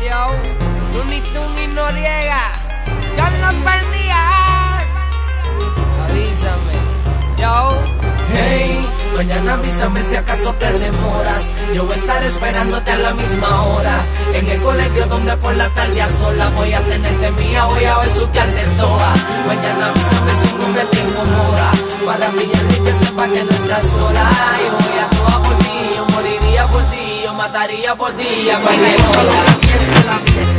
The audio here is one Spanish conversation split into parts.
Yo, Tunitun y Noriega, Carlos Bernía. Avísame, yo. Hey, mañana avísame si acaso te demoras. Yo voy a estar esperándote a la misma hora. En el colegio donde por la tarde a sola voy a tenerte mía, voy a besuquearte toa. Mañana avísame si un hombre te incomoda. Para mí y que sepa que no estás sola. Yo voy a toa por ti, yo moriría por ti, yo mataría por ti a cualquier hora. lobster.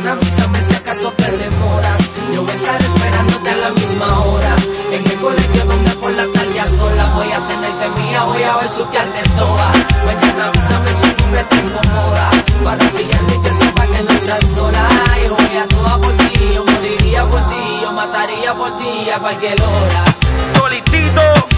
Mañana avísame si acaso te demoras. Yo voy a estar esperándote a la misma hora. En el colegio donde por la tarde sola voy a tenerte mía, voy a besuquearte toa. Mañana avísame si un hombre te incomoda. Para pillarte que sepa que no estás sola. Yo voy a toda por ti, yo moriría por ti, yo mataría por ti a cualquier hora. Solita